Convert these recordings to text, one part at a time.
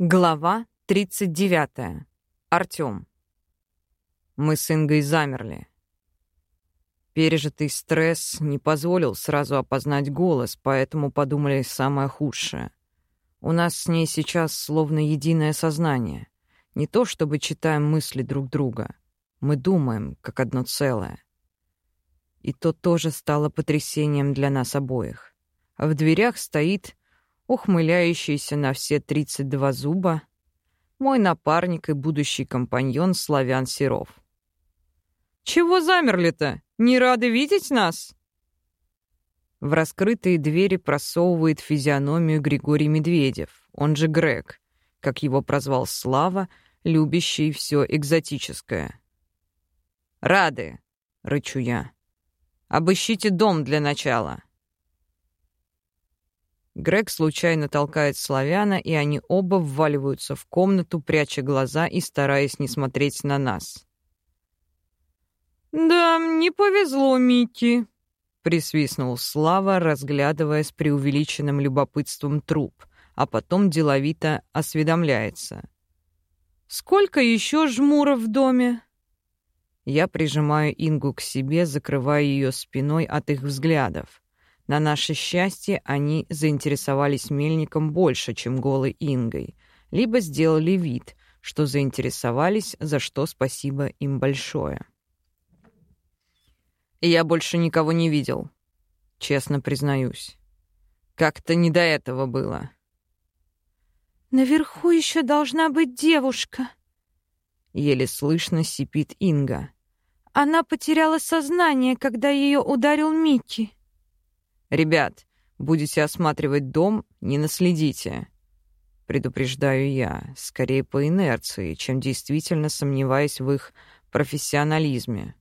Глава 39. Артём. Мы с Ингой замерли. Пережитый стресс не позволил сразу опознать голос, поэтому подумали самое худшее. У нас с ней сейчас словно единое сознание. Не то чтобы читаем мысли друг друга. Мы думаем, как одно целое. И то тоже стало потрясением для нас обоих. В дверях стоит ухмыляющийся на все 32 зуба, мой напарник и будущий компаньон Славян Серов. «Чего замерли-то? Не рады видеть нас?» В раскрытые двери просовывает физиономию Григорий Медведев, он же Грег, как его прозвал Слава, любящий все экзотическое. «Рады!» — рычу я. «Обыщите дом для начала!» Грег случайно толкает славяна, и они оба вваливаются в комнату, пряча глаза и стараясь не смотреть на нас. «Да, не повезло Микки», — присвистнул Слава, разглядывая с преувеличенным любопытством труп, а потом деловито осведомляется. «Сколько еще жмуров в доме?» Я прижимаю Ингу к себе, закрывая ее спиной от их взглядов. На наше счастье, они заинтересовались мельником больше, чем голой Ингой, либо сделали вид, что заинтересовались, за что спасибо им большое. Я больше никого не видел, честно признаюсь. Как-то не до этого было. Наверху еще должна быть девушка. Еле слышно сипит Инга. Она потеряла сознание, когда ее ударил Микки. «Ребят, будете осматривать дом, не наследите». Предупреждаю я, скорее по инерции, чем действительно сомневаясь в их профессионализме.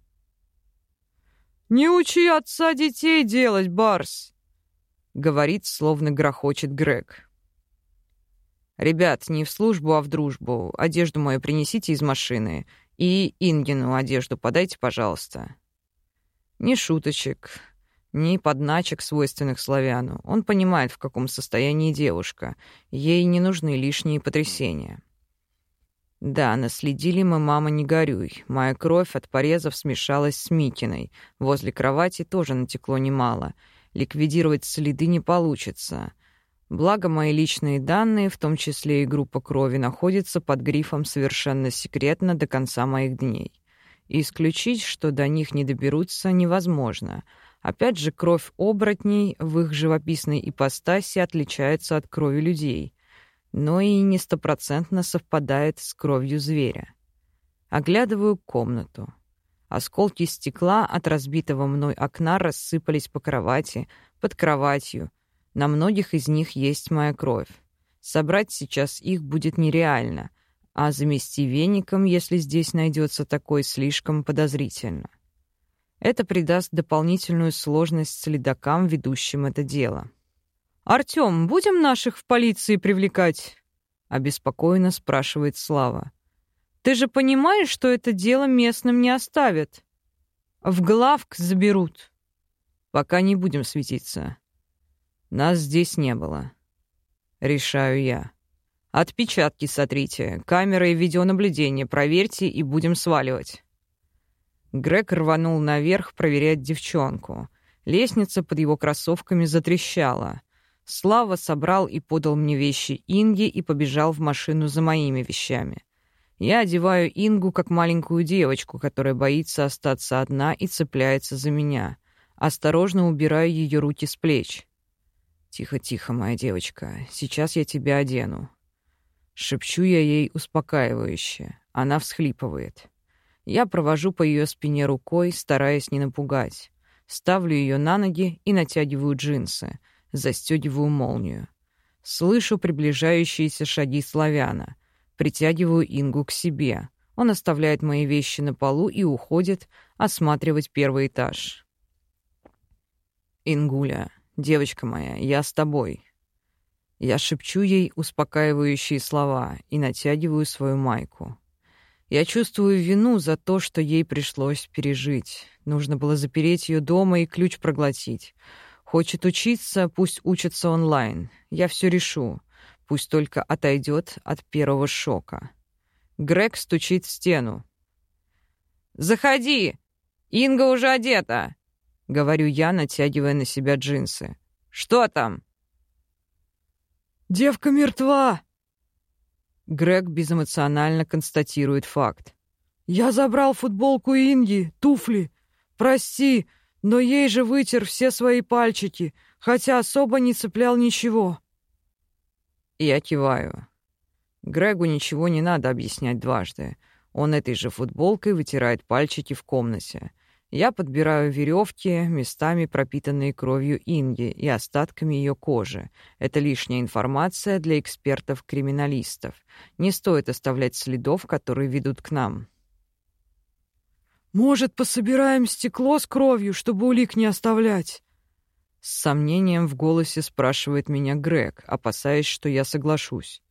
«Не учи отца детей делать, Барс!» — говорит, словно грохочет Грег. «Ребят, не в службу, а в дружбу. Одежду мою принесите из машины. И Ингину одежду подайте, пожалуйста». «Не шуточек ни подначек, свойственных славяну. Он понимает, в каком состоянии девушка. Ей не нужны лишние потрясения. Да, наследили мы, мама, не горюй. Моя кровь от порезов смешалась с Микиной. Возле кровати тоже натекло немало. Ликвидировать следы не получится. Благо, мои личные данные, в том числе и группа крови, находятся под грифом «совершенно секретно» до конца моих дней. И исключить, что до них не доберутся, невозможно — Опять же, кровь оборотней в их живописной ипостаси отличается от крови людей, но и не стопроцентно совпадает с кровью зверя. Оглядываю комнату. Осколки стекла от разбитого мной окна рассыпались по кровати, под кроватью. На многих из них есть моя кровь. Собрать сейчас их будет нереально, а замести веником, если здесь найдется такой, слишком подозрительно. Это придаст дополнительную сложность следакам, ведущим это дело. «Артём, будем наших в полиции привлекать?» — обеспокоенно спрашивает Слава. «Ты же понимаешь, что это дело местным не оставят? В главк заберут». «Пока не будем светиться. Нас здесь не было». Решаю я. «Отпечатки сотрите, камеры и видеонаблюдение проверьте и будем сваливать». Грег рванул наверх проверять девчонку. Лестница под его кроссовками затрещала. Слава собрал и подал мне вещи Инги и побежал в машину за моими вещами. Я одеваю Ингу как маленькую девочку, которая боится остаться одна и цепляется за меня. Осторожно убираю ее руки с плеч. «Тихо-тихо, моя девочка, сейчас я тебя одену». Шепчу я ей успокаивающе. Она всхлипывает. Я провожу по ее спине рукой, стараясь не напугать. Ставлю ее на ноги и натягиваю джинсы, застегиваю молнию. Слышу приближающиеся шаги славяна. Притягиваю Ингу к себе. Он оставляет мои вещи на полу и уходит осматривать первый этаж. «Ингуля, девочка моя, я с тобой». Я шепчу ей успокаивающие слова и натягиваю свою майку. Я чувствую вину за то, что ей пришлось пережить. Нужно было запереть ее дома и ключ проглотить. Хочет учиться, пусть учится онлайн. Я все решу. Пусть только отойдет от первого шока. Грег стучит в стену. «Заходи! Инга уже одета!» — говорю я, натягивая на себя джинсы. «Что там?» «Девка мертва!» Грег безэмоционально констатирует факт. «Я забрал футболку Инги, туфли. Прости, но ей же вытер все свои пальчики, хотя особо не цеплял ничего». Я киваю. Грегу ничего не надо объяснять дважды. Он этой же футболкой вытирает пальчики в комнате. Я подбираю веревки, местами пропитанные кровью Инги и остатками ее кожи. Это лишняя информация для экспертов-криминалистов. Не стоит оставлять следов, которые ведут к нам. «Может, пособираем стекло с кровью, чтобы улик не оставлять?» С сомнением в голосе спрашивает меня Грег, опасаясь, что я соглашусь.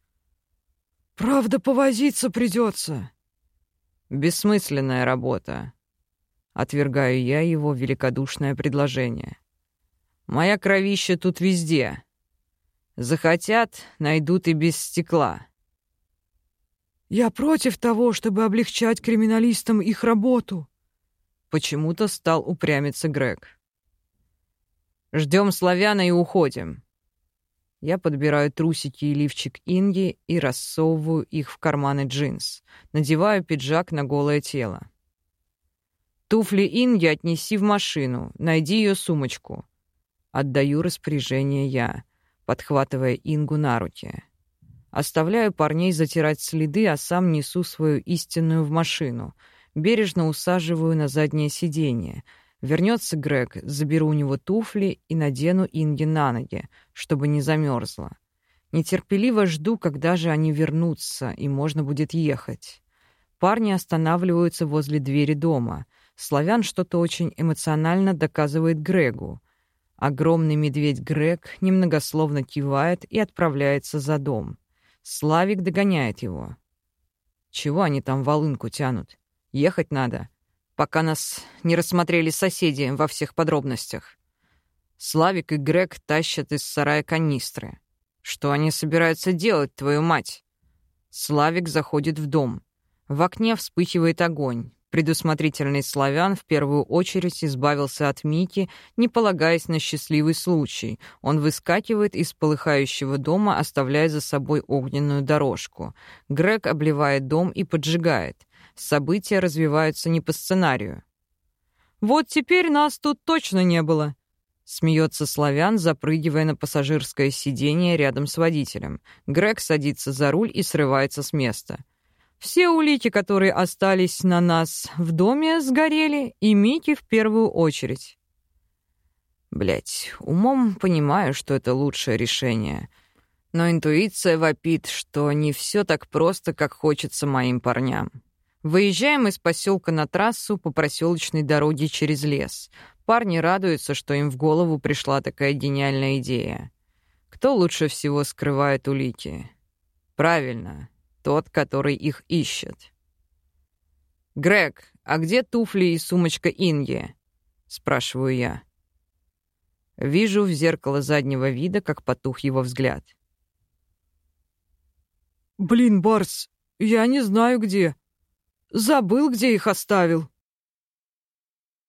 «Правда, повозиться придется. Бессмысленная работа. Отвергаю я его великодушное предложение. Моя кровища тут везде. Захотят, найдут и без стекла. Я против того, чтобы облегчать криминалистам их работу. Почему-то стал упрямиться Грег. Ждем славяна и уходим. Я подбираю трусики и лифчик Инги и рассовываю их в карманы джинс. Надеваю пиджак на голое тело. Туфли Инги отнеси в машину, найди ее сумочку. Отдаю распоряжение я, подхватывая Ингу на руки. Оставляю парней затирать следы, а сам несу свою истинную в машину. Бережно усаживаю на заднее сиденье — Вернется Грег, заберу у него туфли и надену Инги на ноги, чтобы не замерзла. Нетерпеливо жду, когда же они вернутся, и можно будет ехать. Парни останавливаются возле двери дома. Славян что-то очень эмоционально доказывает Грегу. Огромный медведь Грег немногословно кивает и отправляется за дом. Славик догоняет его. Чего они там волынку тянут? Ехать надо пока нас не рассмотрели соседи во всех подробностях. Славик и Грег тащат из сарая канистры. Что они собираются делать, твою мать? Славик заходит в дом. В окне вспыхивает огонь. Предусмотрительный славян в первую очередь избавился от Мики, не полагаясь на счастливый случай. Он выскакивает из полыхающего дома, оставляя за собой огненную дорожку. Грег обливает дом и поджигает события развиваются не по сценарию. «Вот теперь нас тут точно не было», — смеется Славян, запрыгивая на пассажирское сиденье рядом с водителем. Грег садится за руль и срывается с места. «Все улики, которые остались на нас в доме, сгорели, и Мики в первую очередь». Блять, умом понимаю, что это лучшее решение. Но интуиция вопит, что не все так просто, как хочется моим парням. Выезжаем из поселка на трассу по проселочной дороге через лес. Парни радуются, что им в голову пришла такая гениальная идея. Кто лучше всего скрывает улики? Правильно, тот, который их ищет. «Грег, а где туфли и сумочка Инги?» — спрашиваю я. Вижу в зеркало заднего вида, как потух его взгляд. «Блин, Барс, я не знаю где», Забыл, где их оставил.